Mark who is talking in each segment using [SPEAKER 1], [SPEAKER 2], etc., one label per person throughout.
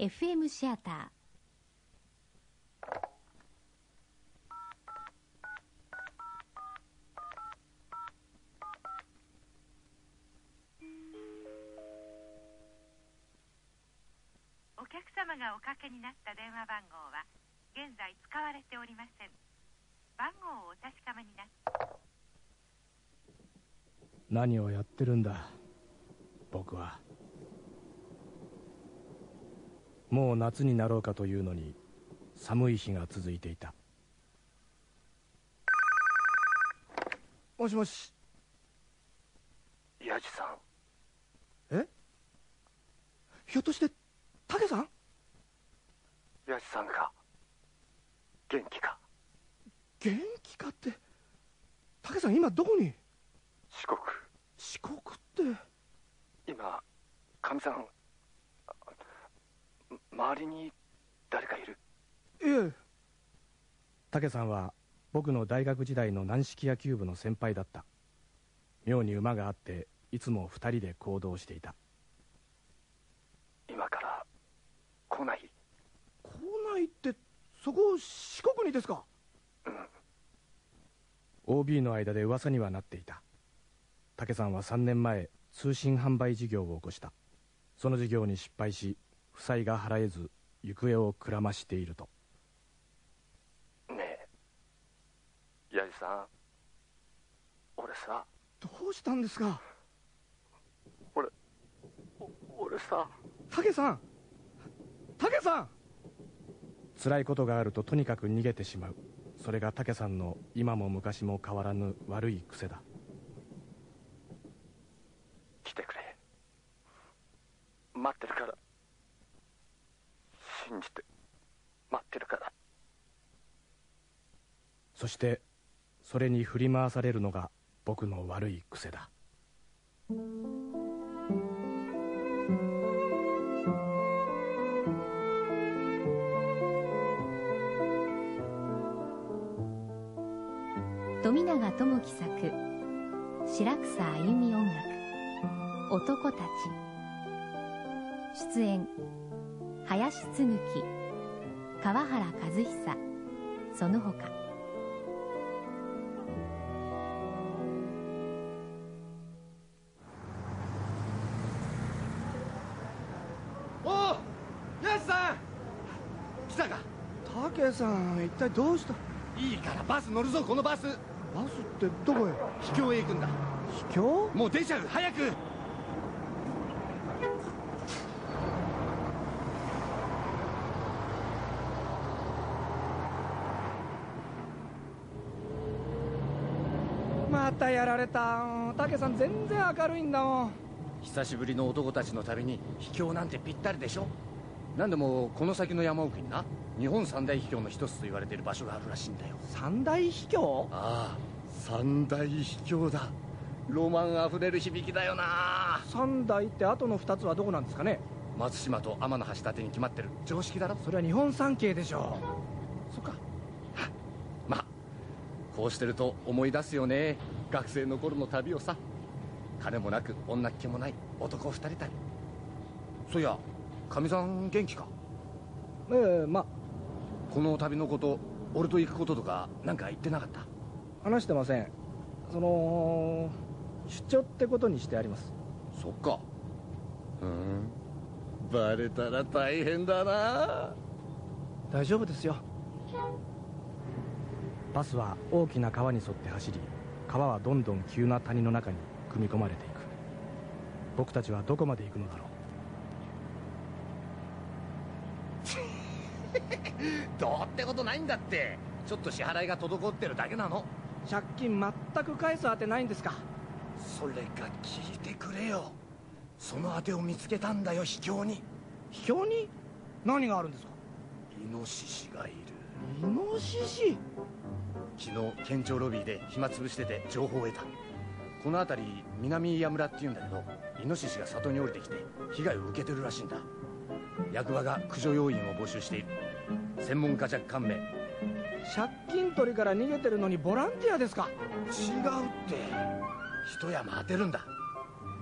[SPEAKER 1] FM シアタ
[SPEAKER 2] お客様がおかけになった電話番号は現在使われておりません。番号をお確かめになって。
[SPEAKER 3] 何をやってるんだ僕はもう夏になろうかというのに寒い日が続いていた。
[SPEAKER 4] もしもし。
[SPEAKER 5] ヤジさん。
[SPEAKER 4] え？ひょっとして武さん？
[SPEAKER 5] ヤジさんが元気か？
[SPEAKER 4] 元気かって武さん今どこに？
[SPEAKER 5] 四国。
[SPEAKER 4] 四国って。
[SPEAKER 5] 今かみさんあ周りに誰かいる？
[SPEAKER 4] いえ。
[SPEAKER 3] 武さんは僕の大学時代の軟式野球部の先輩だった。妙に馬があっていつも二人で行動していた。
[SPEAKER 5] 今から来ない
[SPEAKER 4] 来ないってそこ四国にですか
[SPEAKER 3] ？OB の間で噂にはなっていた。武さんは3年前通信販売事業を起こした。その事業に失敗し負債が払えず行方をくらましていると。
[SPEAKER 5] ねえ。ヤジさん俺さ。
[SPEAKER 4] どうしたんですか？
[SPEAKER 5] 俺お俺さ。
[SPEAKER 4] 武さん。武さん。
[SPEAKER 3] 辛いことがあるととにかく逃げてしまう。それが武さんの今も昔も変わらぬ悪い癖だ。
[SPEAKER 5] 来てくれ。待ってるから信じて待ってるから。
[SPEAKER 3] そしてそれに振り回されるのが僕の悪い癖だ。
[SPEAKER 1] 富永智樹作白草あゆみ音楽男たち。出演林嗣樹川原和久その他。
[SPEAKER 4] おおさん。来たか。武さん一体どうした？
[SPEAKER 6] いいからバス乗るぞこのバス。
[SPEAKER 4] バスってどこへ？
[SPEAKER 6] 秘境へ行くんだ。
[SPEAKER 4] 秘境？
[SPEAKER 6] もう出ちゃう早く
[SPEAKER 4] またやられた。武さん全然明るいんだもん。
[SPEAKER 6] 久しぶりの男たちの旅に秘境なんてぴったりでしょ？なんでもこの先の山奥にな。日本三大秘境の一つと言われている場所があるらしいんだよ。
[SPEAKER 4] 三大秘境？
[SPEAKER 6] ああ三大秘境だ。ロマンあふれる響きだよな。
[SPEAKER 4] 三大って後の二つはどこなんですかね？
[SPEAKER 6] 松島と天橋立に決まってる。常識だろ？
[SPEAKER 4] それは日本三景でしょ
[SPEAKER 6] そっかまあこうしてると思い出すよね。学生の頃の旅をさ。金もなく女っ気もない。男二人旅。そういやかみさん元気か？
[SPEAKER 4] ええまあ。
[SPEAKER 6] この旅のこと俺と行くこととかなんか言ってなかった？
[SPEAKER 4] 話してません。その出張ってことにしてあります。
[SPEAKER 6] そっか。うん。バレたら大変だな。
[SPEAKER 4] 大丈夫ですよ
[SPEAKER 3] バスは大きな川に沿って走り川はどんどん急な谷の中に組み込まれていく。僕たちはどこまで行くのだろう。
[SPEAKER 6] どうってことないんだって。ちょっと支払いが滞ってるだけなの。
[SPEAKER 4] 借金全く返す当てないんですか。
[SPEAKER 6] それが聞いてくれよ。その当てを見つけたんだよ秘境に。
[SPEAKER 4] 秘境に？何があるんですか。
[SPEAKER 6] イノシシがいる
[SPEAKER 4] イノシシ。
[SPEAKER 6] 昨日県庁ロビーで暇つぶしてて情報を得た。この辺り南岩村っていうんだけどイノシシが里に降りてきて被害を受けてるらしいんだ。役場が駆除要員を募集している。専門家若干名。
[SPEAKER 4] 借金取りから逃げてるのにボランティアですか？
[SPEAKER 6] 違うって。一山当てるんだ。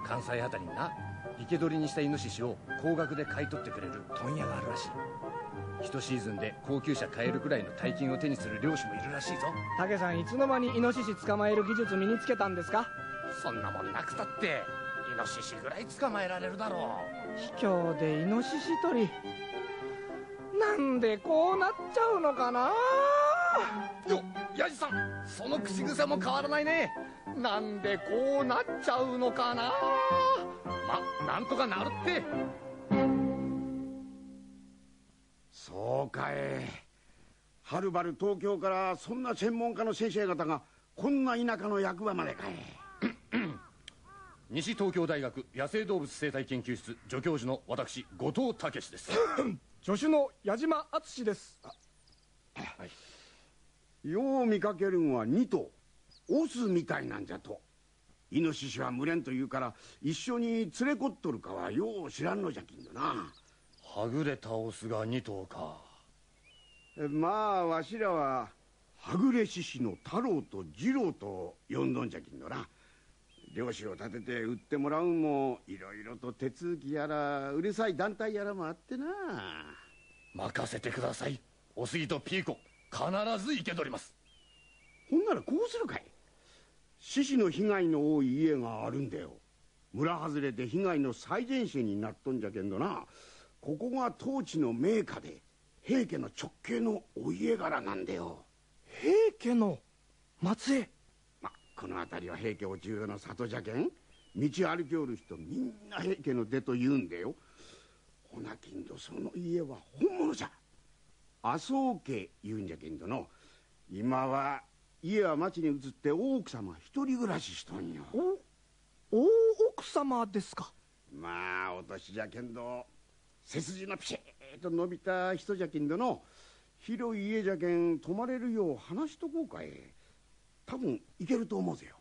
[SPEAKER 6] 関西あたりにな。生け捕りにしたイノシシを高額で買い取ってくれる問屋があるらしい一シーズンで高級車買えるくらいの大金を手にする漁師もいるらしいぞ。
[SPEAKER 3] 竹さんいつの間にイノシシ捕まえる技術身につけたんですか？
[SPEAKER 6] そんなもんなくたってイノシシぐらい捕まえられるだろ
[SPEAKER 3] 卑怯でイノシシ取り。なんでこうなっちゃうのかな？
[SPEAKER 6] うよヤジさんその口癖も変わらないね。なんでこうなっちゃうのかな？まなんとかなるって
[SPEAKER 7] そうかい。はるばる東京からそんな専門家の先生方がこんな田舎の役場までかい。
[SPEAKER 6] 西東京大学野生動物生態研究室助教授の私後藤武です。
[SPEAKER 3] 助手の矢島敦です。
[SPEAKER 7] よう見かけるんは2頭オスみたいなんじゃと。イノシシは群れんと言うから一緒に連れこっとるかはよう知らんのじゃきんどな
[SPEAKER 6] はぐれたオスが2頭か。
[SPEAKER 7] まあわしらははぐれ獅子の太郎と次郎と呼んどんじゃきんどな。漁師を立てて売ってもらうんもいろいろと手続きやらうるさい団体やらもあってな。
[SPEAKER 6] 任せてください。おすぎとピーコ必ず生け捕ります。
[SPEAKER 7] ほんならこうするかい。獅子の被害の多い家があるんだよ。村外れで被害の最前線になっとんじゃけんどなここが当地の名家で平家の直系のお家柄なんだよ。
[SPEAKER 3] 平家の末裔？
[SPEAKER 7] まこの辺りは平家お中の里じゃけん？道歩きおる人みんな平家の出と言うんだよ。ほなきんどその家は本物じゃ。麻生家言うんじゃけんどの。今は家は町に移って大奥様一人暮らししとんよ。
[SPEAKER 3] お大奥様ですか。
[SPEAKER 7] まあお年じゃけんど背筋のピシッと伸びた人じゃけんどの広い家じゃけん泊まれるよう話しとこうかい。多分いけると思うぜよ。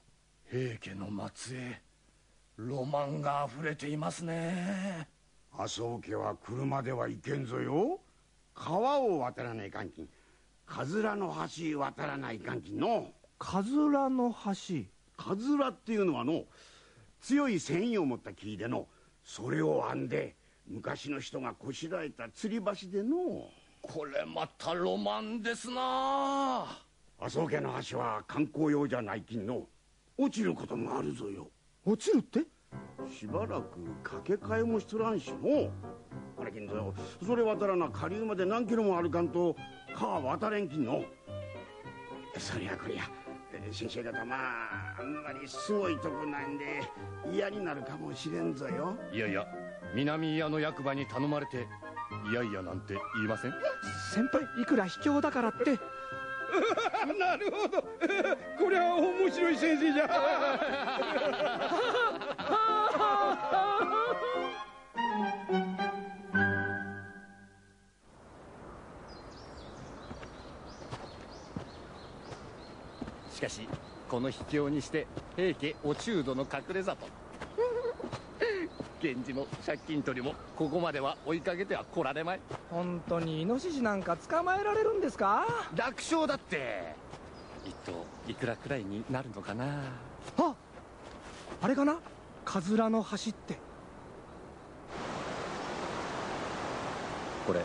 [SPEAKER 6] 平家の末裔ロマンが溢れていますね。
[SPEAKER 7] 麻生家は車では行けんぞよ。川を渡らないかんきん。かずらの橋渡らないかんきんの。
[SPEAKER 3] かずらの橋？
[SPEAKER 7] かずらっていうのはの強い繊維を持った木でのそれを編んで昔の人がこしらえた吊り橋での。
[SPEAKER 6] これまたロマンですな
[SPEAKER 7] 麻生家の橋は観光用じゃないきんの。落ちることもあるぞよ。
[SPEAKER 3] 落ちるって？
[SPEAKER 7] しばらく掛け替えもしとらんしのあれきんぞそれ渡らな下流まで何キロも歩かんと川渡れんきんの。そりゃこりゃえ先生方まああんまりすごいとこなんで嫌になるかもしれんぞよ。
[SPEAKER 6] いやいや南屋の役場に頼まれていやいやなんて言いません？
[SPEAKER 3] 先輩いくら卑怯だからって。
[SPEAKER 8] なるほど。これは面白い先生じゃ。
[SPEAKER 6] しかしこの秘境にして平家お中度の隠れ里源氏も借金取りもここまでは追いかけては来られまい。
[SPEAKER 3] 本当にイノシシなんか捕まえられるんですか？
[SPEAKER 6] 楽勝だって。一頭いくらくらいになるのかな。
[SPEAKER 3] ああれかな？かずらの橋って。
[SPEAKER 6] これ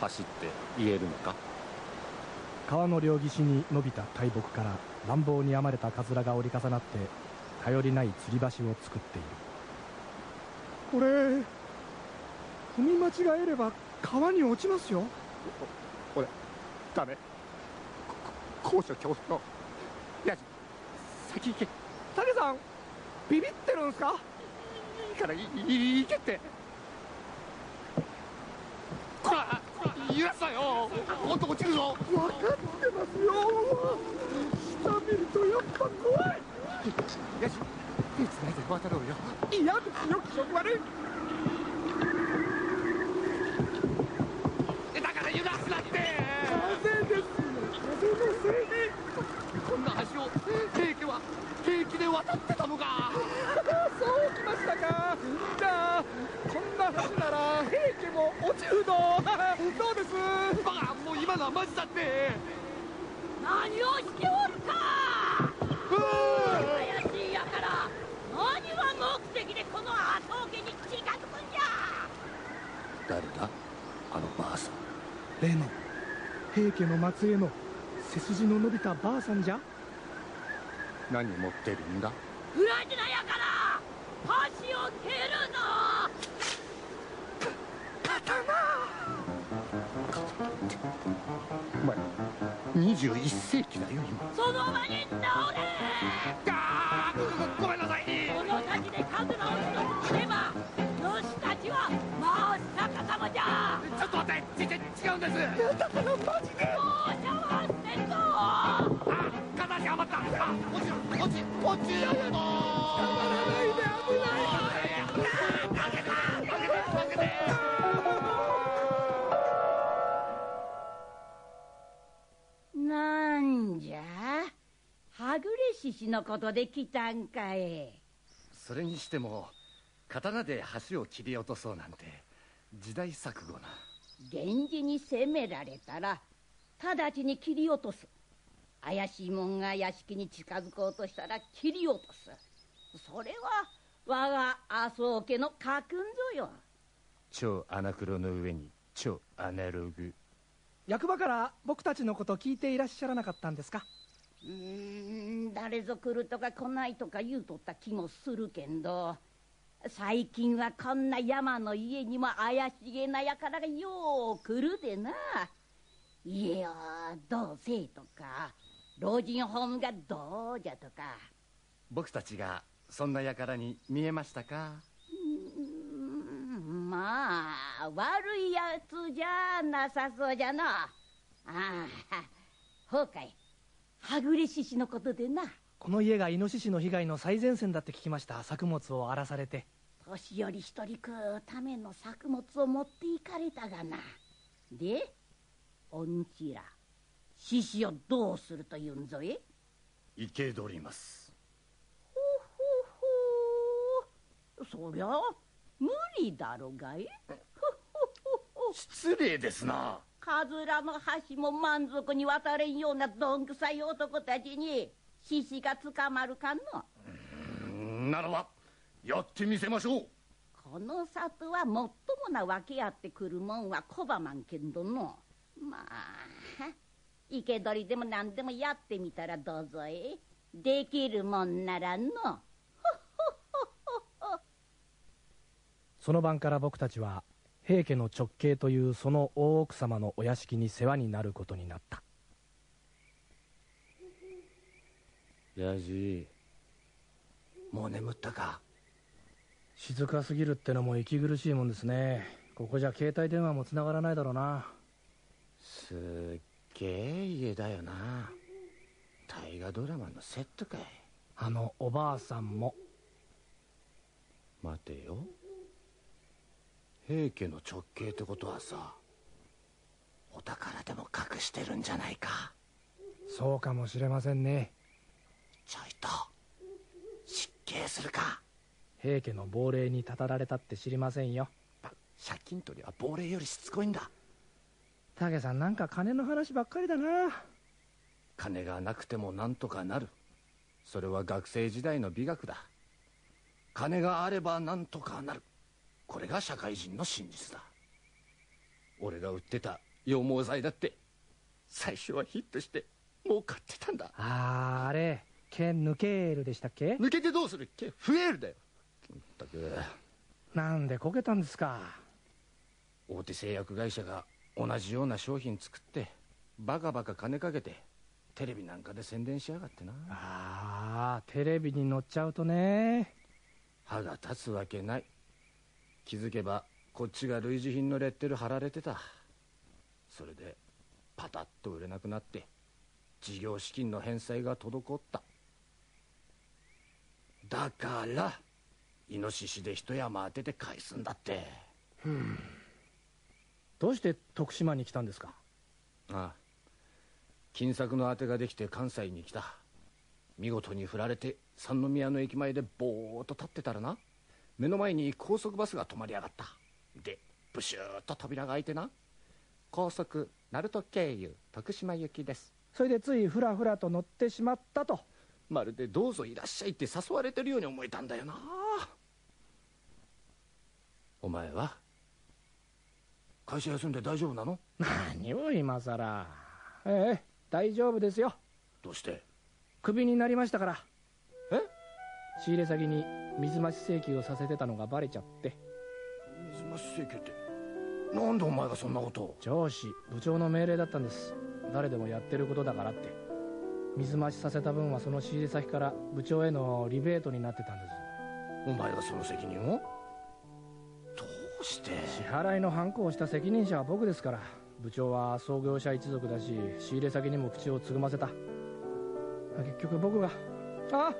[SPEAKER 6] 走って言えるのか？
[SPEAKER 9] 川の両岸に伸びた大木から乱暴に編まれたかずらが折り重なって頼りない吊り橋を作っている
[SPEAKER 3] これ踏み間違えれば川に落ちますよ。
[SPEAKER 6] 俺ダメ高所恐怖のやじ先行け
[SPEAKER 3] タケさんビビってるんすか
[SPEAKER 6] いいからいい行けってこら揺らすなよほんと落ちるぞ
[SPEAKER 3] 分かってますよ下見るとやっぱ怖い
[SPEAKER 6] よし手つないで渡ろうよ
[SPEAKER 3] 嫌ですよ気色悪い
[SPEAKER 6] だから揺らすなって
[SPEAKER 3] 風ですよ風のせいで
[SPEAKER 6] こんな橋を平家は平気で渡ってたのか
[SPEAKER 3] そうきましたかじゃあこんな橋なら平家も落ちるのどうです
[SPEAKER 6] バカもう今のはマジだって
[SPEAKER 10] 何をしておるか怪しいやから何が目的でこの麻生家に
[SPEAKER 6] 誰だあのばあさん
[SPEAKER 4] 例の平家の末裔の背筋の伸びたばあさんじゃ。
[SPEAKER 6] 何持ってるんだ？
[SPEAKER 10] 裏切らやから箸を蹴るの。
[SPEAKER 6] お前21
[SPEAKER 10] 獅子のことで来たんかい。
[SPEAKER 6] それにしても刀で橋を切り落とそうなんて時代錯誤な。
[SPEAKER 10] 源氏に攻められたら直ちに切り落とす。怪しいもんが屋敷に近づこうとしたら切り落とす。それは我が麻生家の家訓ぞよ。
[SPEAKER 6] 超アナクロの上に超アナログ。
[SPEAKER 4] 役場から僕たちのこと聞いていらっしゃらなかったんですか？
[SPEAKER 10] うーん誰ぞ来るとか来ないとか言うとった気もするけんど最近はこんな山の家にも怪しげな輩がよう来るでな。家をどうせとか老人ホームがどうじゃとか。
[SPEAKER 6] 僕たちがそんな輩に見えましたか？
[SPEAKER 10] うーんまあ悪いやつじゃなさそうじゃなああほうかいはぐれ獅子のことでな。
[SPEAKER 4] この家がイノシシの被害の最前線だって聞きました。作物を荒らされて。
[SPEAKER 10] 年寄り一人食うための作物を持っていかれたがな。でおんちら。獅子をどうするというんぞえ？
[SPEAKER 6] 生け捕ります。
[SPEAKER 10] ほほほそりゃ無理だろがい
[SPEAKER 6] 失礼ですな
[SPEAKER 10] カズラの橋も満足に渡れんようなどんくさい男たちに獅子が捕まるかの。
[SPEAKER 6] ならばやってみせましょう。
[SPEAKER 10] この里はもっともな分け合ってくるもんは拒まんけんどのまあ生け捕りでも何でもやってみたらどうぞえ。できるもんならの。
[SPEAKER 3] その晩から僕たちは平家の直系というその大奥様のお屋敷に世話になることになった。
[SPEAKER 6] ヤジもう眠ったか。
[SPEAKER 3] 静かすぎるってのも息苦しいもんですね。ここじゃ携帯電話も繋がらないだろうな。
[SPEAKER 6] すっげえ家だよな。大河ドラマのセットかい。
[SPEAKER 3] あのおばあさんも。
[SPEAKER 6] 待てよ平家の直系ってことはさお宝でも隠してるんじゃないか。
[SPEAKER 3] そうかもしれませんね。
[SPEAKER 6] ちょいと失敬するか。
[SPEAKER 3] 平家の亡霊にたたられたって知りませんよ。
[SPEAKER 6] 借金取りは亡霊よりしつこいんだ。
[SPEAKER 3] 武さんなんか金の話ばっかりだな。
[SPEAKER 6] 金がなくてもなんとかなる。それは学生時代の美学だ。金があればなんとかなるこれが社会人の真実だ。俺が売ってた羊毛剤だって最初はヒットして儲かってたんだ。
[SPEAKER 3] あーあれ毛抜けーるでしたっけ？
[SPEAKER 6] 抜けてどうする毛増えるだよ。ったく
[SPEAKER 3] なんでこけたんですか？
[SPEAKER 6] 大手製薬会社が同じような商品作ってバカバカ金かけてテレビなんかで宣伝しやがってな。
[SPEAKER 3] ああテレビに載っちゃうとね。
[SPEAKER 6] 歯が立つわけない気づけばこっちが類似品のレッテル貼られてた。それでパタッと売れなくなって事業資金の返済が滞った。だからイノシシで一山当てて返すんだって。
[SPEAKER 3] どうして徳島に来たんですか？
[SPEAKER 6] ああ。金策の当てができて関西に来た。見事に振られて三宮の駅前でぼーっと立ってたらな目の前に高速バスが止まりやがった。でブシューッと扉が開いてな。高速鳴門経由徳島行きです。
[SPEAKER 3] それでついふらふらと乗ってしまったと。
[SPEAKER 6] まるでどうぞいらっしゃいって誘われてるように思えたんだよな。お前は？会社休んで大丈夫なの？
[SPEAKER 3] 何を今さらええ大丈夫ですよ。
[SPEAKER 6] どうして？
[SPEAKER 3] クビになりましたから。
[SPEAKER 6] え？
[SPEAKER 3] 仕入れ先に水増し請求をさせてたのがバレちゃって。
[SPEAKER 6] 水増し請求って。なんでお前がそんなことを？
[SPEAKER 3] 上司部長の命令だったんです。誰でもやってることだからって。水増しさせた分はその仕入れ先から部長へのリベートになってたんです。
[SPEAKER 6] お前がその責任を？どうして？
[SPEAKER 3] 支払いのハンコをした責任者は僕ですから。部長は創業者一族だし仕入れ先にも口をつぐませた。結局僕があ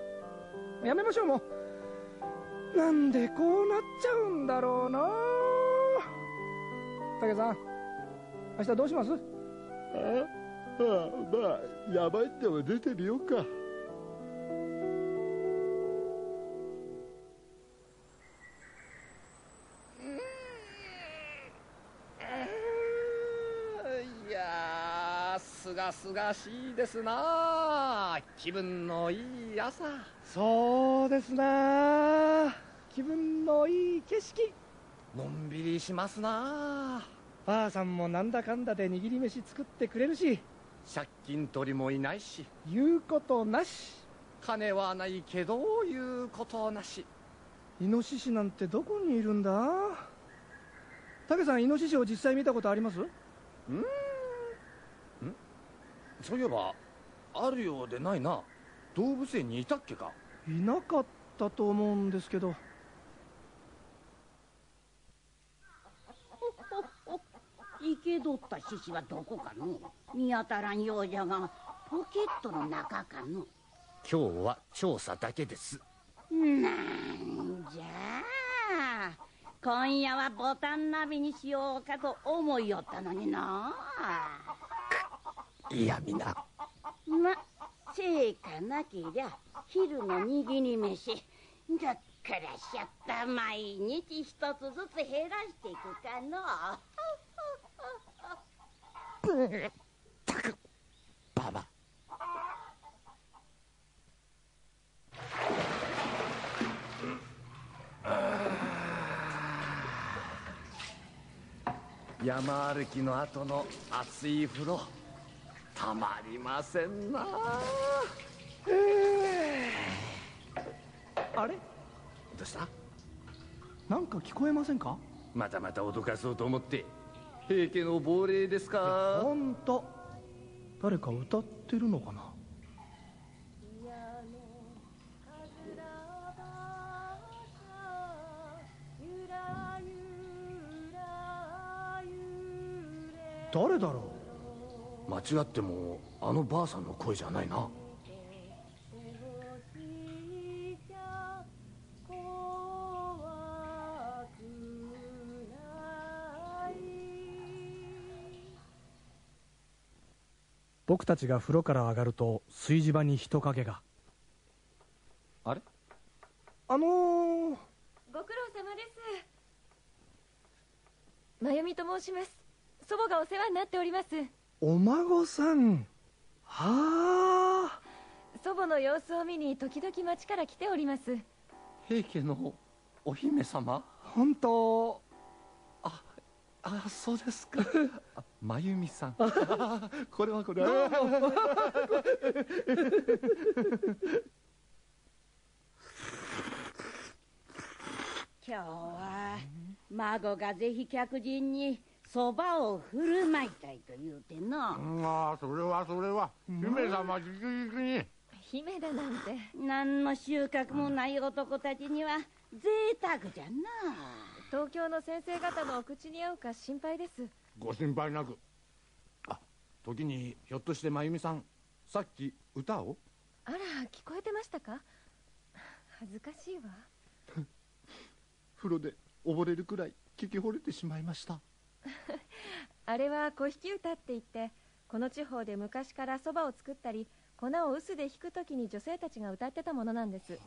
[SPEAKER 3] やめましょうもうなんでこうなっちゃうんだろうな。武さん明日どうします？
[SPEAKER 11] えああまあやばいっても出てみようか。
[SPEAKER 3] がすがしいですな。気分のいい朝。そうですな気分のいい景色。のんびりしますな。ばあさんもなんだかんだで握り飯作ってくれるし。借金取りもいないし。言うことなし。金はないけど言うことなし。イノシシなんてどこにいるんだ武さんイノシシを実際見たことあります
[SPEAKER 6] うんんそういえばあるようでないな。動物園にいたっけか？
[SPEAKER 3] いなかったと思うんですけど。
[SPEAKER 10] 生け取った獅子はどこかの？見当たらんようじゃがポケットの中かの？
[SPEAKER 6] 今日は調査だけです。
[SPEAKER 10] なんじゃ。今夜はボタン鍋にしようかと思いよったのにない
[SPEAKER 6] やみな。
[SPEAKER 10] ま成果なけりゃ昼の握り飯。だっからしゃった毎日一つずつ減らしていくかの。
[SPEAKER 6] たくババ。山歩きの後の熱い風呂たまりませんな。
[SPEAKER 3] あれ？
[SPEAKER 6] どうした？
[SPEAKER 3] なんか聞こえませんか？
[SPEAKER 6] またまた脅かそうと思って。平家の亡霊ですか？
[SPEAKER 3] 本当誰か歌ってるのかな？誰だろ
[SPEAKER 6] 間違ってもあのばあさんの声じゃないな。
[SPEAKER 3] 僕たちが風呂から上がると炊事場に人影が。
[SPEAKER 6] あれ？
[SPEAKER 3] あのー、
[SPEAKER 12] ご苦労様です。真由美と申します。祖母がお世話になっております
[SPEAKER 3] お孫さん。はあ
[SPEAKER 12] 祖母の様子を見に時々町から来ております。
[SPEAKER 6] 平家のお姫様？
[SPEAKER 3] 本当。
[SPEAKER 6] ああそうですか。あ真由美さん。これはこれ
[SPEAKER 3] は。
[SPEAKER 10] 今日は孫がぜひ客人にそばを振る舞いたいと言うての。
[SPEAKER 11] ああそれはそれは。姫様じきじきに。
[SPEAKER 12] 姫だなんて。
[SPEAKER 10] 何の収穫もない男たちには贅沢じゃな。
[SPEAKER 12] 東京の先生方のお口に合うか心配です。
[SPEAKER 11] ご心配なく。あ時にひょっとして真由美さんさっき歌を？
[SPEAKER 12] あら聞こえてましたか？恥ずかしいわ。
[SPEAKER 6] 風呂で溺れるくらい聞き惚れてしまいました
[SPEAKER 12] あれは小引歌って言ってこの地方で昔からそばを作ったり粉を臼で引く時に女性たちが歌ってたものなんです。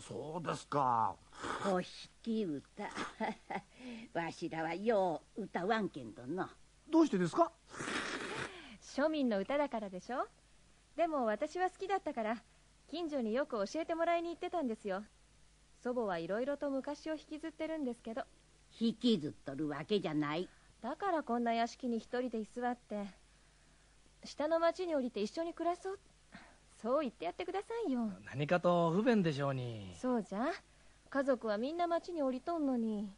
[SPEAKER 11] そうですか。
[SPEAKER 10] 小引歌。わしらはよう歌わんけんどの。
[SPEAKER 3] どうしてですか？
[SPEAKER 12] 庶民の歌だからでしょ？でも私は好きだったから近所によく教えてもらいに行ってたんですよ。祖母はいろいろと昔を引きずってるんですけど。
[SPEAKER 10] 引きずっとるわけじゃない
[SPEAKER 12] だからこんな屋敷に一人で居座って下の町に降りて一緒に暮らそうそう言ってやってくださいよ。
[SPEAKER 13] 何かと不便でしょうに。
[SPEAKER 12] そうじゃ。家族はみんな町に降りとんのに。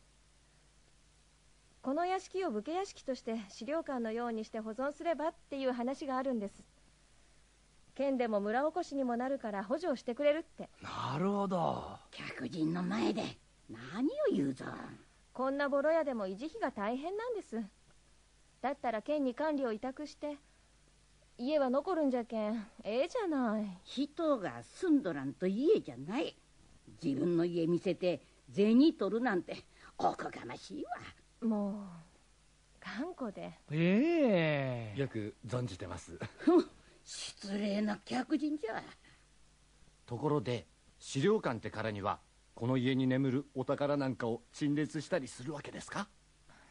[SPEAKER 12] この屋敷を武家屋敷として資料館のようにして保存すればっていう話があるんです。県でも村おこしにもなるから補助してくれるって。
[SPEAKER 13] なるほど。
[SPEAKER 10] 客人の前で何を言うぞ
[SPEAKER 12] こんなボロ屋でも維持費が大変なんです。だったら県に管理を委託して家は残るんじゃけんええじゃない。
[SPEAKER 10] 人が住んどらんと家じゃない。自分の家見せて銭取るなんておこがましいわ。
[SPEAKER 12] もう頑固で。
[SPEAKER 13] え
[SPEAKER 6] よく存じてます。
[SPEAKER 10] 失礼な客人じゃ。
[SPEAKER 6] ところで資料館ってからにはこの家に眠るお宝なんかを陳列したりするわけですか？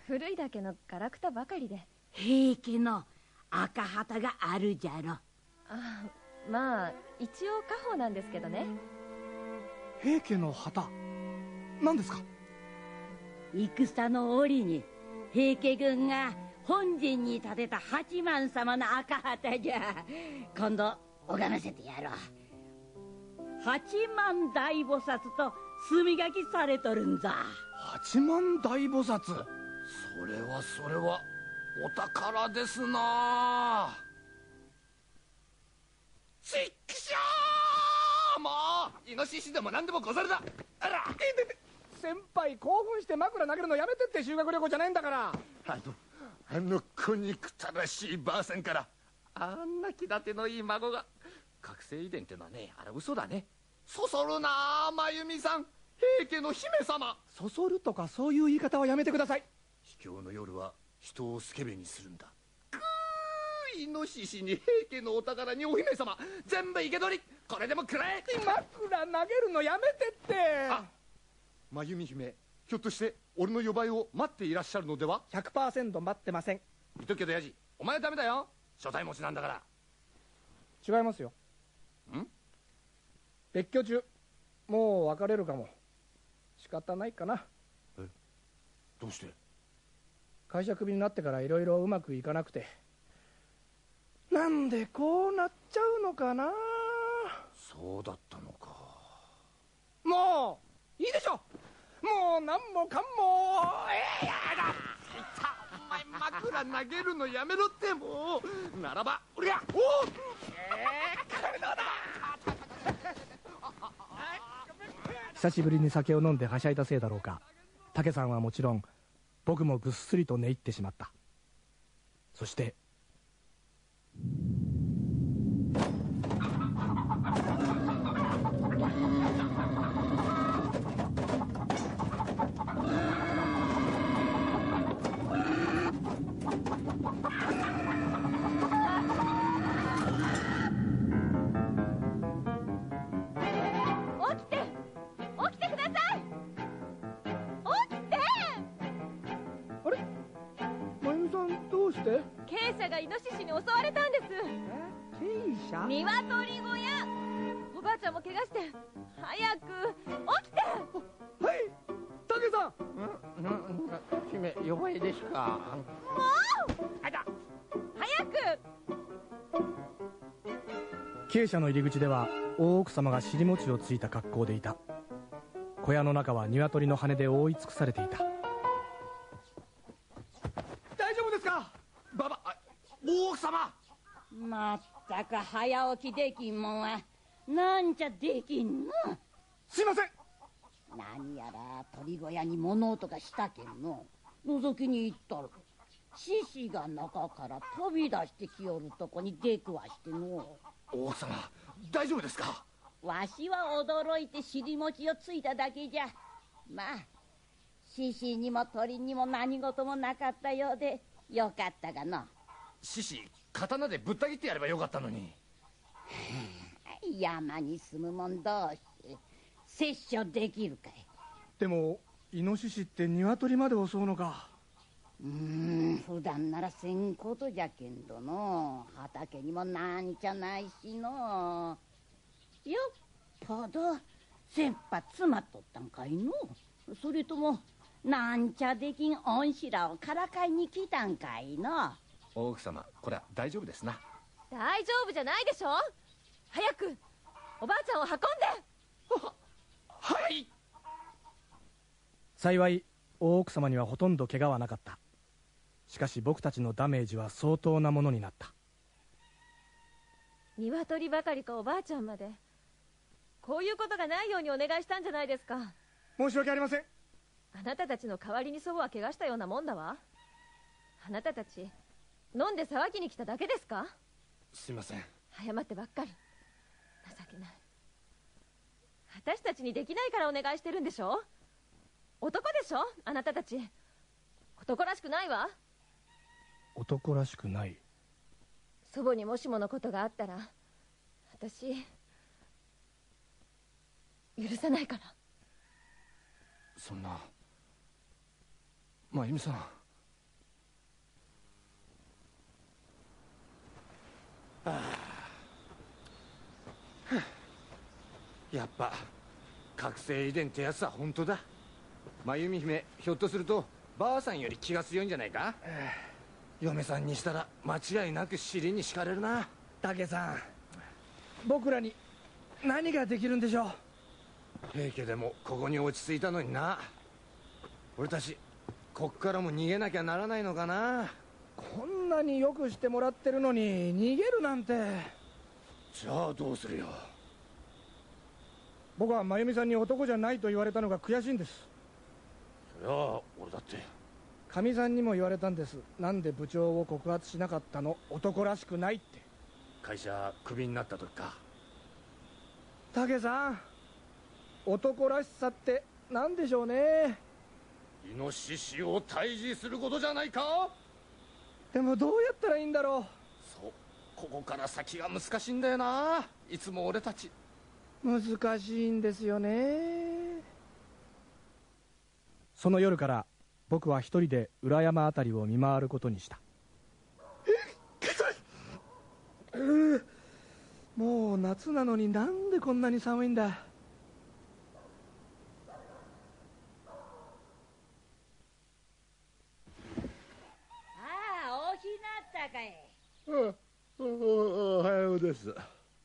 [SPEAKER 12] 古いだけのガラクタばかりで。
[SPEAKER 10] 平家の赤旗があるじゃろ。
[SPEAKER 12] あまあ一応家宝なんですけどね。
[SPEAKER 3] 平家の旗？何ですか？
[SPEAKER 10] 戦の折に平家軍が本陣に立てた八幡様の赤旗じゃ。今度拝ませてやろう。八幡大菩薩と墨書きされとるんざ。
[SPEAKER 13] 八幡大菩薩。
[SPEAKER 6] それはそれはお宝ですな。ちっきしょーもうイノシシでも何でもござるだあら。
[SPEAKER 3] 先輩興奮して枕投げるのやめてって修学旅行じゃないんだから。
[SPEAKER 6] あのあの子憎たらしいばあさんからあんな気立てのいい孫が。覚醒遺伝ってのはねあれ嘘だねそそるなあ真由美さん。平家の姫様。
[SPEAKER 3] そそるとかそういう言い方はやめてください。
[SPEAKER 6] 秘境の夜は人をスケベにするんだ。くーイノシシに平家のお宝にお姫様。全部生け捕り。これでもくらえ
[SPEAKER 3] 枕投げるのやめてって。
[SPEAKER 6] あ真由美姫ひょっとして俺の呼ばれを待っていらっしゃるのでは
[SPEAKER 3] ？100%待ってません。
[SPEAKER 6] 見とくけどヤジお前はダメだよ。初対持ちなんだから。
[SPEAKER 3] 違いますよ。
[SPEAKER 6] ん？
[SPEAKER 3] 別居中。もう別れるかも。仕方ないかな。
[SPEAKER 6] どうして？
[SPEAKER 3] 会社クビになってからいろいろうまくいかなくて。なんでこうなっちゃうのかな。
[SPEAKER 6] そうだったのか。
[SPEAKER 3] もういいでしょ。もう何もかんも。ええやだ。
[SPEAKER 6] お前枕投げるのやめろってもう。ならばおりゃおお
[SPEAKER 13] 久しぶりに酒を飲んではしゃいだせいだろうか。武さんはもちろん僕もぐっすりと寝入ってしまった。そして
[SPEAKER 12] がイノシシに襲われたんです。鶏小屋。おばあちゃんも怪我して早く起きて。
[SPEAKER 3] はい武さん。
[SPEAKER 6] 姫弱いですか
[SPEAKER 12] もう早く
[SPEAKER 13] 鶏舎の入り口では大奥様が尻餅をついた格好でいた小屋の中は鶏の羽で覆い尽くされていた
[SPEAKER 3] 大丈夫ですか
[SPEAKER 6] ババあ大奥様
[SPEAKER 10] まったく早起きできんもんはなんじゃできんの。
[SPEAKER 3] すいません。
[SPEAKER 10] 何やら鳥小屋に物音がしたけんの。覗きに行ったら獅子が中から飛び出してきよるとこに出くわしての。
[SPEAKER 6] 大奥様大丈夫ですか？
[SPEAKER 10] わしは驚いて尻餅をついただけじゃ。まあ獅子にも鳥にも何事もなかったようでよかったがの。
[SPEAKER 6] 獅子刀でぶった切ってやればよかったのに。
[SPEAKER 10] 山に住むもん同士殺生できるかい？
[SPEAKER 3] でもイノシシって鶏まで襲うのか。
[SPEAKER 10] うーん普段ならせんことじゃけんどの。畑にもなんじゃないしの。よっぽど切羽詰まっとったんかいの。それともなんちゃできん恩師らをからかいに来たんかいの
[SPEAKER 6] 大奥様これは大丈夫ですな。
[SPEAKER 12] 大丈夫じゃないでしょ？早くおばあちゃんを運んで。
[SPEAKER 6] はい。
[SPEAKER 3] 幸い大奥様にはほとんど怪我はなかった。しかし僕たちのダメージは相当なものになった。
[SPEAKER 12] 鶏ばかりかおばあちゃんまで。こういうことがないようにお願いしたんじゃないですか。
[SPEAKER 3] 申し訳ありません。
[SPEAKER 12] あなたたちの代わりに祖母は怪我したようなもんだわ。あなたたち飲んで騒ぎに来ただけですか？
[SPEAKER 6] すいません。
[SPEAKER 12] 謝ってばっかり。情けない。私たちにできないからお願いしてるんでしょ？男でしょ？あなたたち。男らしくないわ。
[SPEAKER 3] 男らしくない。
[SPEAKER 12] 祖母にもしものことがあったら私許さないから。
[SPEAKER 6] そんな真由美さんやっぱ覚醒遺伝ってやつは本当だ。真由美姫ひょっとするとばあさんより気が強いんじゃないか？嫁さんにしたら間違いなく尻に敷かれるな。
[SPEAKER 3] 武さん僕らに何ができるんでしょう？
[SPEAKER 6] 平家でもここに落ち着いたのにな。俺たちこっからも逃げなきゃならないのかな。
[SPEAKER 3] こんなによくしてもらってるのに逃げるなんて。
[SPEAKER 6] じゃあどうするよ。
[SPEAKER 3] 僕は真由美さんに男じゃないと言われたのが悔しいんです。
[SPEAKER 6] そりゃ俺だって。
[SPEAKER 3] かみさんにも言われたんです。なんで部長を告発しなかったの？男らしくないって。
[SPEAKER 6] 会社クビになった時か。
[SPEAKER 3] 武さん男らしさって何でしょうね。
[SPEAKER 6] イノシシを退治することじゃないか？
[SPEAKER 3] でもどうやったらいいんだろ
[SPEAKER 6] そうここから先が難しいんだよな。いつも俺たち。
[SPEAKER 3] う難しいんですよね。その夜から僕は一人で裏山あたりを見回ることにした。もう夏なのになんでこんなに寒いんだ
[SPEAKER 10] ああおひなったかい
[SPEAKER 7] おはようです。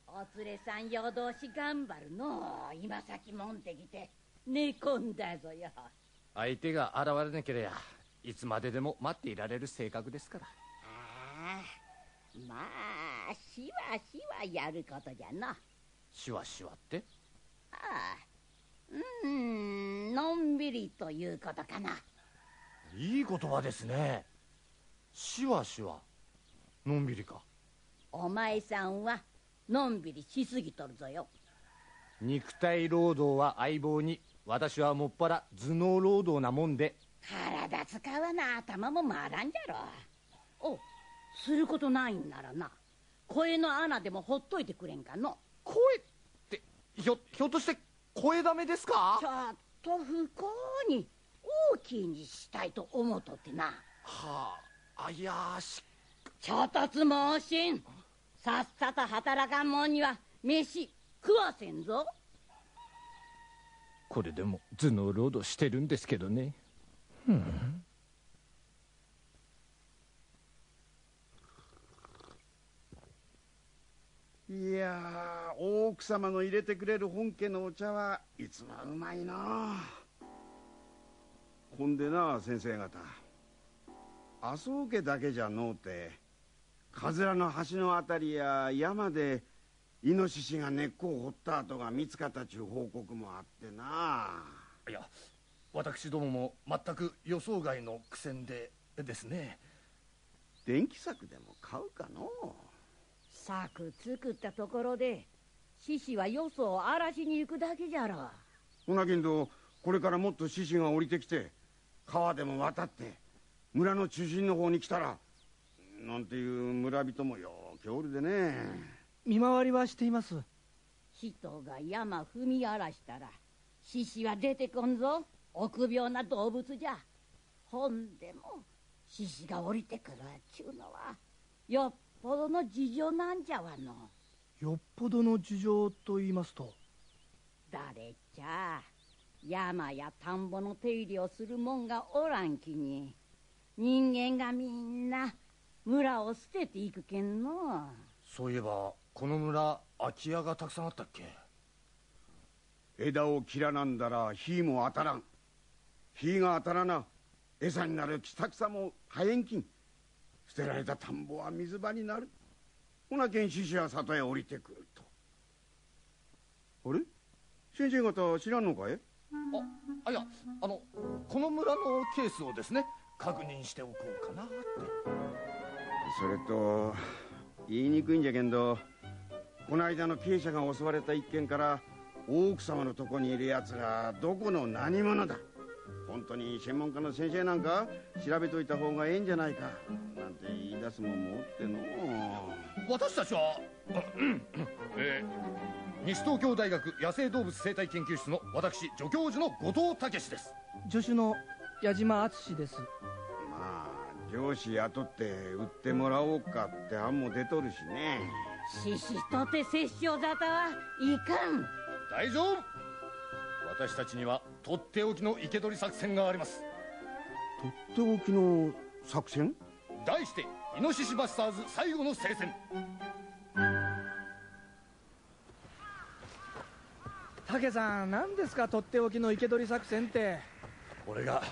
[SPEAKER 10] お連れさん夜通し頑張るの今さきもんてきて。寝込んだぞよ。
[SPEAKER 6] 相手が現れなければいつまででも待っていられる性格ですから。
[SPEAKER 10] ああまあしわしわやることじゃなあ
[SPEAKER 6] シュワシュワって？
[SPEAKER 10] あうーんのんびりということかな。い
[SPEAKER 6] い言葉ですね。シュワシュワのんびりか。
[SPEAKER 10] お前さんはのんびりしすぎとるぞよ。
[SPEAKER 6] 肉体労働は相棒に。私はもっぱら頭脳労働なもんで。
[SPEAKER 10] 体使わな。頭も回らんじゃろ。おすることないんならな。声の穴でもほっといてくれんかの。
[SPEAKER 6] 声ってひょひょっとして声ダメですか？
[SPEAKER 10] ちょっと不幸に大きいにしたいと思うとってな。
[SPEAKER 6] はああいやーし
[SPEAKER 10] ちょっとつ猛進さっさと働かんもんには飯食わせんぞ。
[SPEAKER 6] これでも頭脳労働してるんですけどね。
[SPEAKER 7] いやー大奥様の入れてくれる本家のお茶はいつもうまいな。ほんでな先生方。麻生家だけじゃのうて風良の橋のあたりや山でイノシシが根っこを掘った跡が見つかったちゅう報告もあってな。い
[SPEAKER 6] や私どもも全く予想外の苦戦でですね。
[SPEAKER 7] 電気柵でも買うかの？
[SPEAKER 10] 策作ったところで獅子はよそを荒らしに行くだけじゃろ。
[SPEAKER 7] ほなけんどこれからもっと獅子が降りてきて川でも渡って村の中心の方に来たらなんていう村人もようけおるでね。
[SPEAKER 3] 見回りはしています。
[SPEAKER 10] 人が山踏み荒らしたら獅子は出てこんぞ。臆病な動物じゃ。ほんでも獅子が降りてくるっちゅうのはよっぽどの事情なんじゃわの。
[SPEAKER 3] よっぽどの事情と言いますと？
[SPEAKER 10] 誰っちゃ。山や田んぼの手入れをするもんがおらんきに人間がみんな村を捨てていくけんの。
[SPEAKER 6] そういえばこの村空き家がたくさんあったっけ？
[SPEAKER 7] 枝を切らなんだら火も当たらん。火が当たらな。餌になるキタクサも生えんきん捨てられた田んぼは水場になる。ほなけん獅子は里へ降りてくると。あれ？先生方知らんのかい？
[SPEAKER 6] ああいやあのこの村のケースをですね確認しておこうかなって
[SPEAKER 7] それと言いにくいんじゃけんどこの間の経営者が襲われた一件から大奥様のとこにいる奴がどこの何者だ？本当に専門家の先生なんか調べといた方がええんじゃないかなんて言い出すもんもおっての。
[SPEAKER 6] 私たちは、うんえー、西東京大学野生動物生態研究室の私助教授の後藤武です。
[SPEAKER 4] 助手の矢島敦です。
[SPEAKER 7] まあ上司雇って売ってもらおうかって案も出とるしね。
[SPEAKER 10] 獅子とて殺生沙汰はいかん。
[SPEAKER 6] 大丈夫。私たちにはとっておきの生け捕り作戦があります。
[SPEAKER 7] とっておきの作戦？
[SPEAKER 6] 題してイノシシバスターズ最後の聖戦。
[SPEAKER 4] 武さん何ですかとっておきの生け捕り作戦って。
[SPEAKER 6] 俺が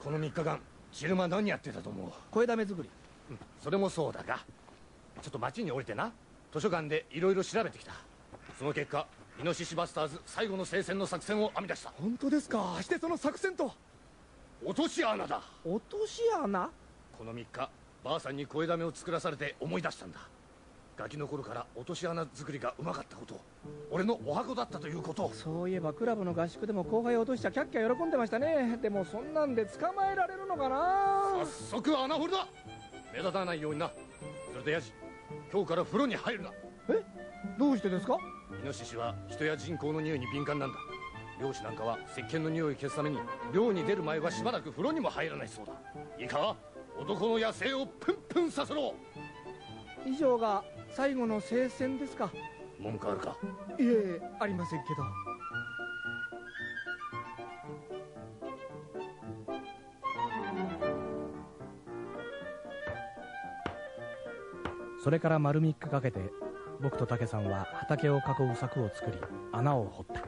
[SPEAKER 6] この3日間昼間何やってたと思う？
[SPEAKER 4] 声だめ作り、
[SPEAKER 6] うん、それもそうだがちょっと町に降りてな。図書館でいろいろ調べてきた。その結果イノシシバスターズ最後の聖戦の作戦を編み出した。
[SPEAKER 4] 本当ですか？してその作戦と。は
[SPEAKER 6] 落とし穴だ。
[SPEAKER 4] 落とし穴？
[SPEAKER 6] この3日ばあさんに声だめを作らされて思い出したんだガキの頃から落とし穴作りがうまかったこと俺のお箱だったということ。
[SPEAKER 4] そういえばクラブの合宿でも後輩を落としちゃキャッキャ喜んでましたね。でもそんなんで捕まえられるのかな？
[SPEAKER 6] 早速穴掘りだ。目立たないようにな。それでヤジ今日から風呂に入るな。
[SPEAKER 4] え？どうしてですか？
[SPEAKER 6] イノシシは人や人口の匂いに敏感なんだ。漁師なんかは石鹸の匂いを消すために漁に出る前はしばらく風呂にも入らないそうだ。いいか？男の野生をプンプンさせろ。
[SPEAKER 4] 以上が最後の聖戦ですか？
[SPEAKER 6] 文句あるか？
[SPEAKER 4] いえありませんけど。
[SPEAKER 3] それから丸3日かけて僕と武さんは畑を囲う柵を作り穴を掘った。
[SPEAKER 10] 精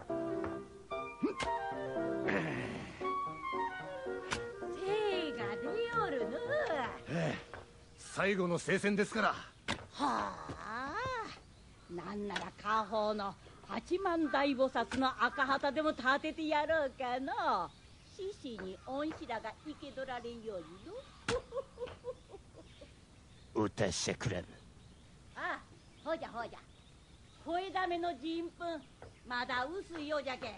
[SPEAKER 10] が出よるぬ
[SPEAKER 6] ええ。最後の聖戦ですから。
[SPEAKER 10] はあなんなら家宝の八幡大菩薩の赤旗でも立ててやろうかの。獅子に恩師らが生け捕られんように。の
[SPEAKER 6] 打たしてくれる
[SPEAKER 10] ああほうじゃほうじゃ。声だめの人糞まだ薄いようじゃけん。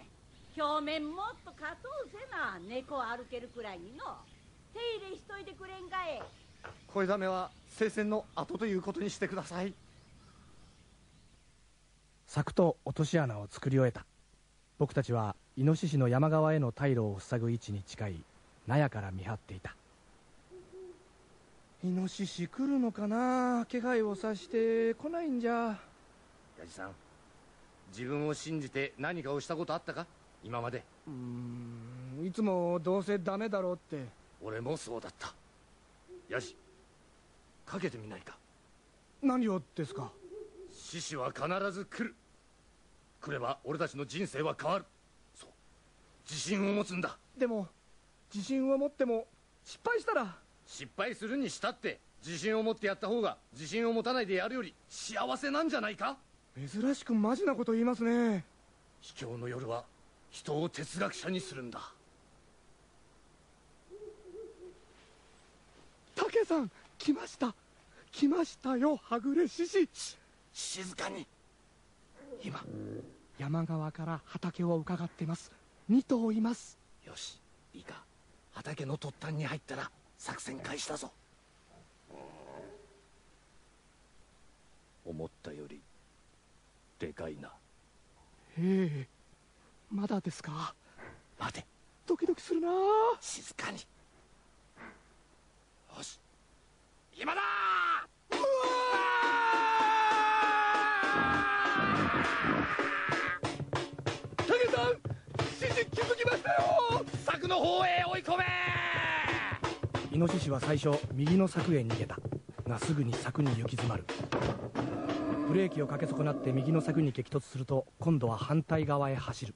[SPEAKER 10] 表面もっとかとうせな。猫歩けるくらいにの。手入れしといてくれんかい。
[SPEAKER 11] 声だめは聖戦の後ということにしてください
[SPEAKER 3] 柵と落とし穴を作り終えた。僕たちはイノシシの山側への退路を塞ぐ位置に近い納屋から見張っていた。
[SPEAKER 4] イノシシ来るのかな？気配を察して来ないんじゃ。
[SPEAKER 6] ヤジさん自分を信じて何かをしたことあったか？今まで。
[SPEAKER 4] うーんいつもどうせダメだろうって。
[SPEAKER 6] 俺もそうだった。ヤジかけてみないか？
[SPEAKER 4] 何をですか？
[SPEAKER 6] 獅子は必ず来る来れば俺たちの人生は変わる。そう。自信を持つんだ。
[SPEAKER 4] でも自信を持っても失敗したら。
[SPEAKER 6] 失敗するにしたって自信を持ってやった方が自信を持たないでやるより幸せなんじゃないか？
[SPEAKER 4] 珍しくマジなこと言いますね。
[SPEAKER 6] 秘境の夜は人を哲学者にするんだ。
[SPEAKER 4] 武さん来ました。来ましたよはぐれ獅子。
[SPEAKER 6] 静かに。今
[SPEAKER 4] 山側から畑を伺ってます。2頭います。
[SPEAKER 6] よしいいか。畑の突端に入ったら作戦開始だぞ。思ったよりでかいな。
[SPEAKER 4] ええまだですか？
[SPEAKER 6] 待て。
[SPEAKER 4] ドキドキするな。
[SPEAKER 6] 静かに。よし。今だ!
[SPEAKER 4] 武さ気づきまし
[SPEAKER 11] 方へ追い込め
[SPEAKER 3] イノシシは最初右の柵へ逃げたがすぐに柵に行き詰まるブレーキをかけ損なって右の柵に激突すると今度は反対側へ走る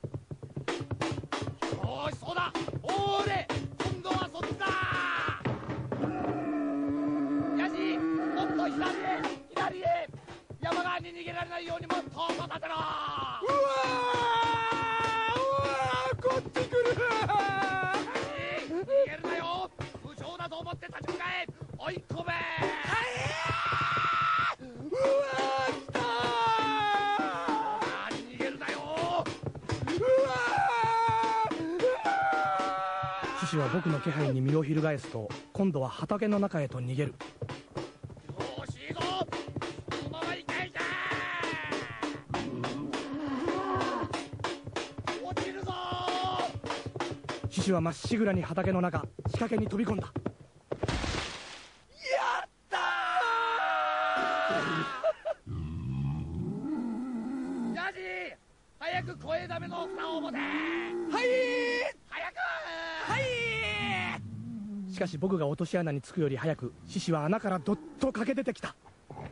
[SPEAKER 3] 気配に身を翻すと今度は畑の中へと逃げる。獅子はまっしぐらに畑の中仕掛けに飛び込んだかし僕が落とし穴につくより早く獅子は穴からどっと駆け出てきた。
[SPEAKER 4] うわ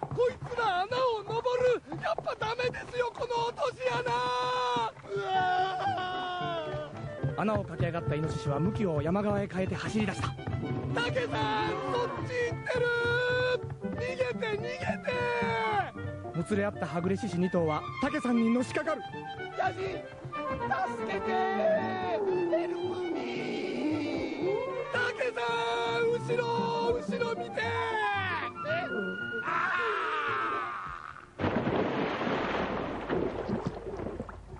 [SPEAKER 4] こいつら穴を登る。やっぱダメですよこの落とし穴。うわ
[SPEAKER 3] 穴を駆け上がったイノシシは向きを山側へ変えて走り出した。
[SPEAKER 4] タケさんそっち行ってる。逃げて逃げて。
[SPEAKER 3] もつれ合ったはぐれ獅子2頭は竹さんにのしかかる。
[SPEAKER 4] ヤジ助けてヘルプさん後ろ後ろ見て。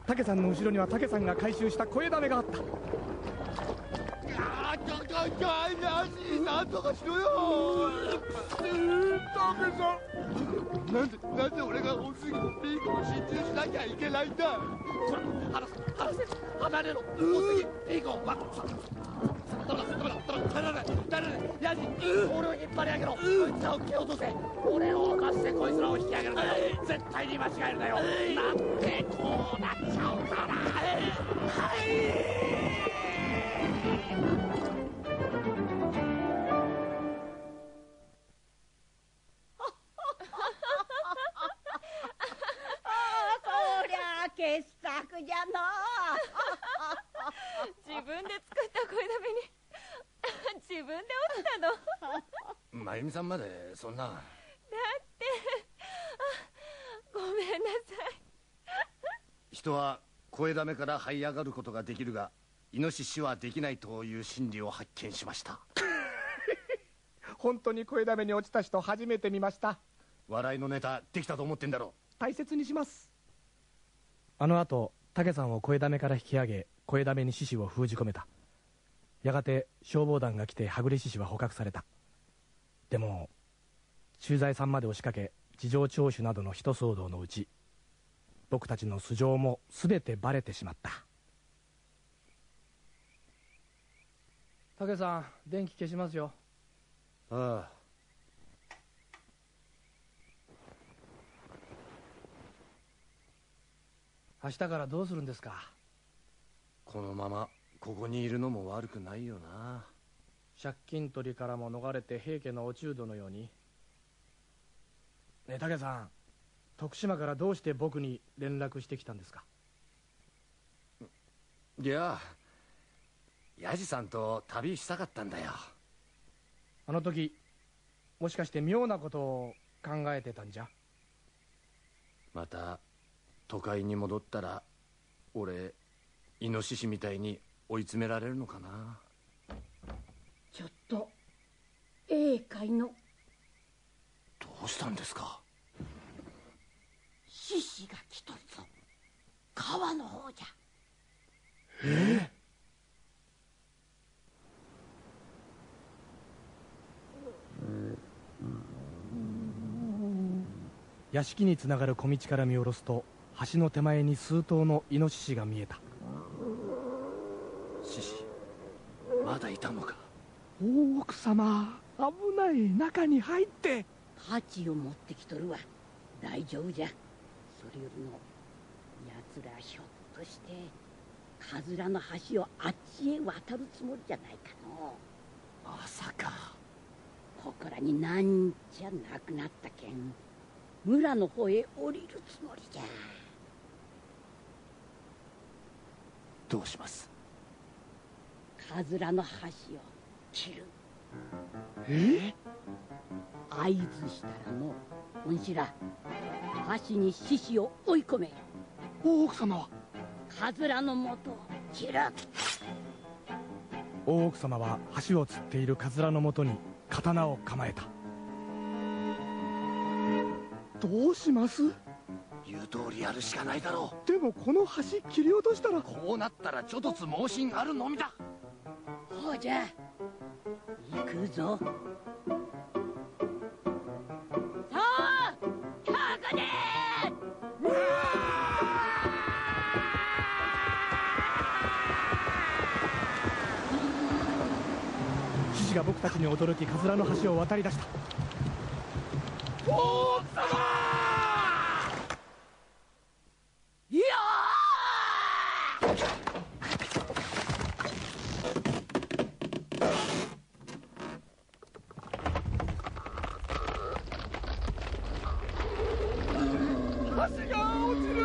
[SPEAKER 3] 竹さんの後ろには竹さんが回収した声だめがあった。
[SPEAKER 4] あーちょちょちょヤジなんとかしろよ。タケさん。なんでなんで俺が大杉のピーコを進駐しなきゃいけないんだ。
[SPEAKER 11] これ離せ離せ離れろ。大杉ピーコわダメダメダメダメダメヤジ俺を引っ張り上げろこいつらを蹴落とせ俺を犯してこいつらを引き上げるん。だよ絶対に間違えるなよだってこうなっちゃうから
[SPEAKER 10] はいな。
[SPEAKER 12] ってあごめんなさい。
[SPEAKER 6] 人は声だめから這い上がることができるがイノシシはできないという真理を発見しました。
[SPEAKER 4] 本当に声だめに落ちた人初めて見ました。
[SPEAKER 6] 笑いのネタできたと思ってんだろ。
[SPEAKER 4] 大切にします。
[SPEAKER 3] あの後竹さんを声だめから引き上げ声だめに獅子を封じ込めた。やがて消防団が来てはぐれ獅子は捕獲された。でも駐在さんまで押しかけ事情聴取などの一騒動のうち僕たちの素性も全てバレてしまった。竹さん電気消しますよ。
[SPEAKER 6] ああ。
[SPEAKER 3] 明日からどうするんですか？
[SPEAKER 6] このままここにいるのも悪くないよな。
[SPEAKER 3] 借金取りからも逃れて平家の落人のようにねえ竹さん。徳島からどうして僕に連絡してきたんですか？
[SPEAKER 6] いやヤジさんと旅したかったんだよ。
[SPEAKER 3] あの時もしかして妙なことを考えてたんじゃ？
[SPEAKER 6] また都会に戻ったら俺イノシシみたいに追い詰められるのかな？
[SPEAKER 10] ちょっとええかいの。
[SPEAKER 6] どうしたんですか？
[SPEAKER 10] 獅子が来とるぞ。川の方じゃ。
[SPEAKER 3] 屋敷につながる小道から見下ろすと橋の手前に数頭のイノシシが見えた。
[SPEAKER 6] 獅子まだいたのか？
[SPEAKER 4] 大奥様危ない中に入って
[SPEAKER 10] 鉢を持ってきとるわ。大丈夫じゃ。それよりも奴らひょっとしてカズラの橋をあっちへ渡るつもりじゃないかの。
[SPEAKER 11] まさか。
[SPEAKER 10] ここらになんじゃなくなったけん村の方へ降りるつもりじゃ。
[SPEAKER 11] どうします？
[SPEAKER 10] カズラの橋を切る
[SPEAKER 11] え？
[SPEAKER 10] 合図したらのうんしら橋に獅子を追い込め。
[SPEAKER 11] 大奥様は？
[SPEAKER 10] カズラのもとを切る。
[SPEAKER 3] 大奥様は橋を吊っているカズラのもとに刀を構えた。
[SPEAKER 11] どうします？言う通りやるしかないだろ
[SPEAKER 3] でもこの橋切り落としたら。
[SPEAKER 11] うこうなったらちょとつ盲信あるのみだ。
[SPEAKER 10] ほうじゃ行くぞ。さあかかで
[SPEAKER 3] 獅子が僕たちに驚きカズラの橋を渡り出した。
[SPEAKER 11] 大奥様
[SPEAKER 10] いや
[SPEAKER 11] 橋が落ちる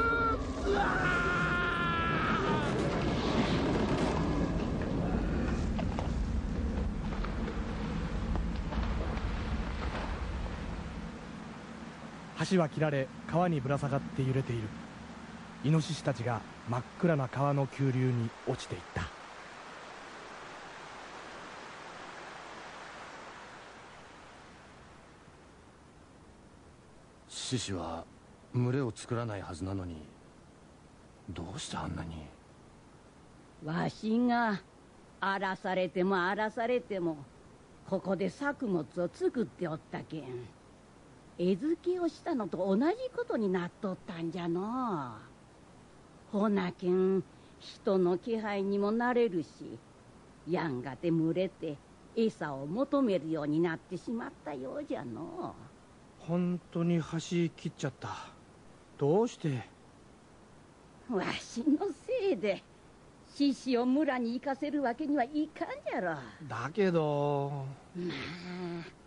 [SPEAKER 3] 橋は切られ川にぶら下がって揺れている。イノシシたちが真っ暗な川の急流に落ちていった。
[SPEAKER 6] 獅子は群れを作らないはずなのにどうしてあんなに？
[SPEAKER 10] わしが荒らされても荒らされてもここで作物を作っておったけん餌付けをしたのと同じことになっとったんじゃの。ほなけん人の気配にもなれるしやんがて群れて餌を求めるようになってしまったようじゃの。
[SPEAKER 3] 本当に橋切っちゃった。どうして？
[SPEAKER 10] わしのせいで獅子を村に行かせるわけにはいかんじゃろ。
[SPEAKER 3] だけど。
[SPEAKER 10] まあ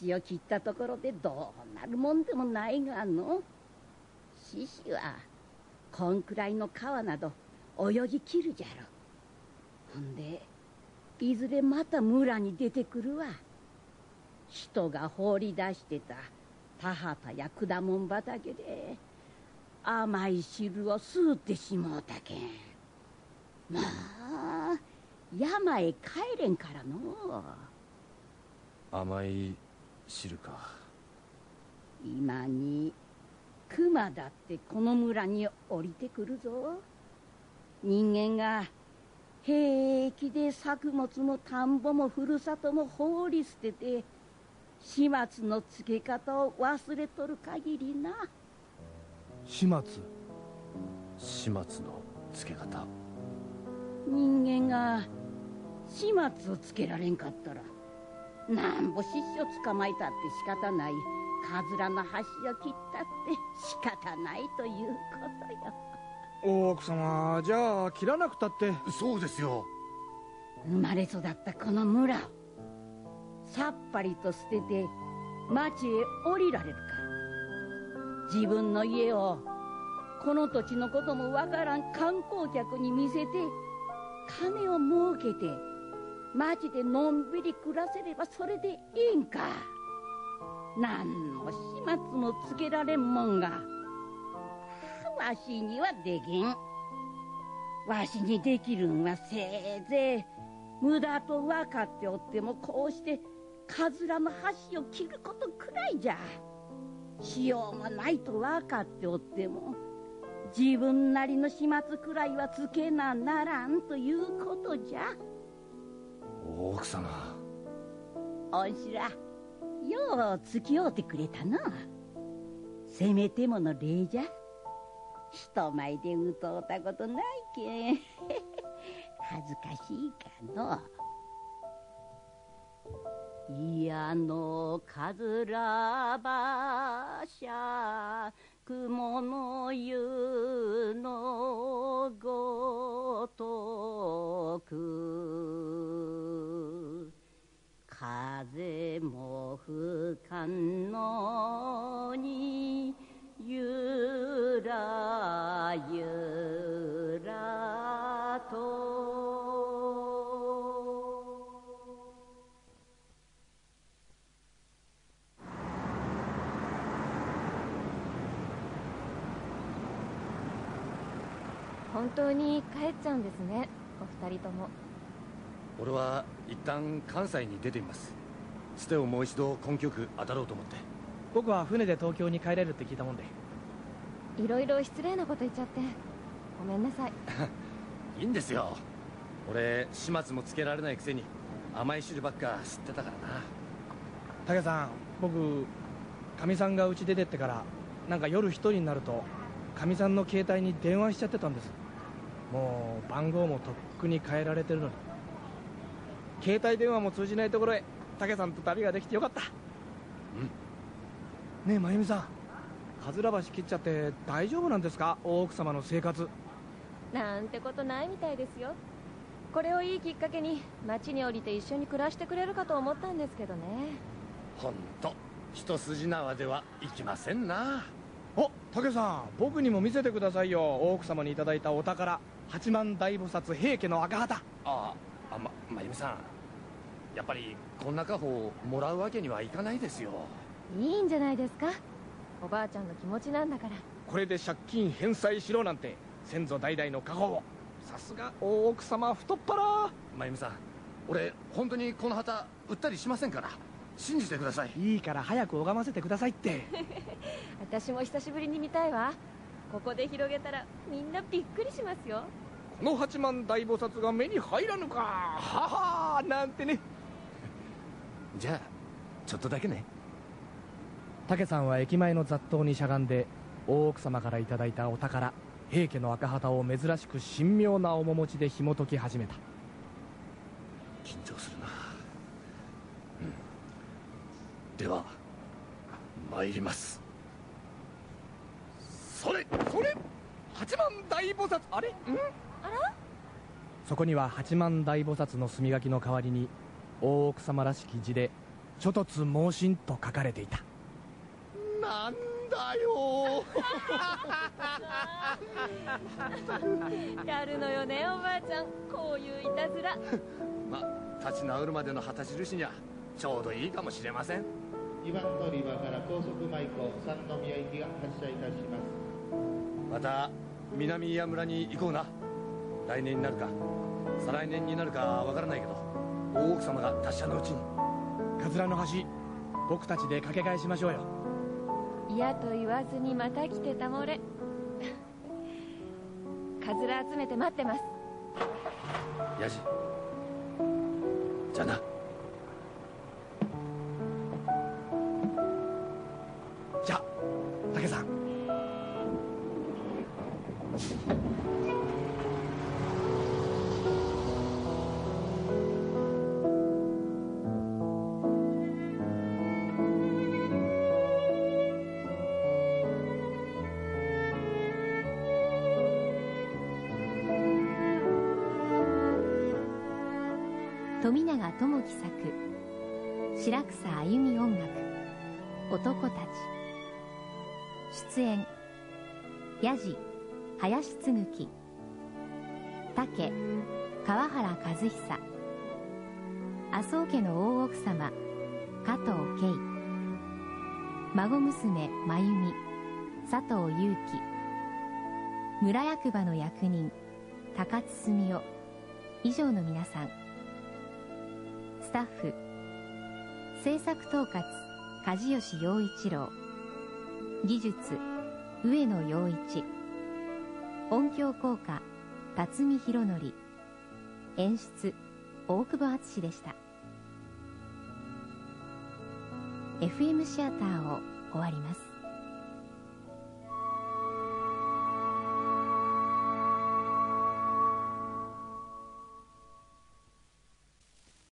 [SPEAKER 10] 橋を切ったところでどうなるもんでもないがの。獅子はこんくらいの川など泳ぎきるじゃろ。ほんでいずれまた村に出てくるわ。人が放り出してた田畑や果物畑で甘い汁を吸うてしもうたけん。まあ山へ帰れんからの。
[SPEAKER 6] 甘い汁か。
[SPEAKER 10] 今に熊だってこの村に降りてくるぞ。人間が平気で作物も田んぼもふるさとも放り捨てて始末のつけ方を忘れとる限りな。
[SPEAKER 3] 始末？
[SPEAKER 6] 始末のつけ方？
[SPEAKER 10] 人間が始末をつけられんかったらなんぼ獅子を捕まえたって仕方ない。カズラの橋を切ったって仕方ないということよ。
[SPEAKER 3] 大奥様じゃあ切らなくたって。
[SPEAKER 6] そうですよ。
[SPEAKER 10] 生まれ育ったこの村をさっぱりと捨てて町へ降りられるか。自分の家をこの土地のこともわからん観光客に見せて金を儲けて町でのんびり暮らせればそれでいいんか。何も始末もつけられんもんが。わしにはできん。わしにできるんはせいぜい無駄と分かっておってもこうしてカズラの橋を切ることくらいじゃ。しようもないと分かっておっても自分なりの始末くらいはつけなならんということじゃ。
[SPEAKER 6] 奥様。
[SPEAKER 10] おしらよう付き合うてくれたな。せめてもの礼じゃ。人前でうとうたことないけん。恥ずかしいかの。いやのかずらばしゃ。雲の湯のごとく。風も吹かんの
[SPEAKER 12] 本当に帰っちゃうんですねお二人とも。
[SPEAKER 6] 俺は一旦関西に出てみます。つてをもう一度根拠区当たろうと思って。
[SPEAKER 3] 僕は船で東京に帰れるって聞いたもんで。
[SPEAKER 12] いろいろ失礼なこと言っちゃって。ごめんなさい。
[SPEAKER 6] いいんですよ。俺始末もつけられないくせに甘い汁ばっか吸ってたからな。
[SPEAKER 3] 武さん僕かみさんが家出てってからなんか夜一人になるとかみさんの携帯に電話しちゃってたんですもう番号もとっくに変えられてるのに。携帯電話も通じないところへ武さんと旅ができてよかった。ねえ真由美さん。桂橋切っちゃって大丈夫なんですか？大奥様の生活。
[SPEAKER 12] なんてことないみたいですよ。これをいいきっかけに町に降りて一緒に暮らしてくれるかと思ったんですけどね。
[SPEAKER 6] 本当一筋縄ではいきませんな。
[SPEAKER 3] お武さん。僕にも見せてくださいよ。大奥様にいただいたお宝八幡大菩薩平家の赤旗。
[SPEAKER 6] あああま真由美さん。やっぱりこんな家宝をもらうわけにはいかないですよ。
[SPEAKER 12] いいんじゃないですか？おばあちゃんの気持ちなんだから。
[SPEAKER 3] これで借金返済しろなんて先祖代々の家宝を。さすが大奥様太っ腹。
[SPEAKER 6] 真由美さん俺本当にこの旗売ったりしませんから。信じてください。
[SPEAKER 3] いいから早く拝ませてくださいって。
[SPEAKER 12] 私も久しぶりに見たいわここで広げたらみんなびっくりしますよ。
[SPEAKER 3] この八幡大菩薩が目に入らぬか。ははなんてね。
[SPEAKER 6] じゃあちょっとだけね。
[SPEAKER 3] 武さんは駅前の雑踏にしゃがんで大奥様からいただいたお宝平家の赤旗を珍しく神妙な面持ちで紐解き始めた。
[SPEAKER 6] 緊張するな、うん、では参ります
[SPEAKER 3] それそれ八幡大菩薩。あれ？ん？
[SPEAKER 12] あら？
[SPEAKER 3] そこには八幡大菩薩の墨書きの代わりに大奥様らしき字で「諸突猛進」と書かれていた。
[SPEAKER 4] なんだよ。
[SPEAKER 12] やるのよねおばあちゃん。こういういたずら。
[SPEAKER 6] ま立ち直るまでの旗印にはちょうどいいかもしれません。
[SPEAKER 14] 2番乗り場から高速舞子三宮行きが発車いたします。
[SPEAKER 6] また南岩村に行こうな。来年になるか。再来年になるかわからないけど大奥様が達者のうちに。
[SPEAKER 3] カズラの橋僕たちで掛け替えしましょうよ。
[SPEAKER 12] 嫌と言わずにまた来てたもれ。カズラ集めて待ってます。
[SPEAKER 6] ヤジじゃあな
[SPEAKER 1] 富永智樹作白草あゆみ音楽男たち。出演ヤジ林嗣樹竹川原和久麻生家の大奥様加藤慶孫娘真由美佐藤祐樹村役場の役人高津澄夫以上の皆さん。スタッフ。制作統括梶吉陽一郎。技術上野陽一。音響効果辰巳博則。演出大久保敦でした。FM シアターを終わります。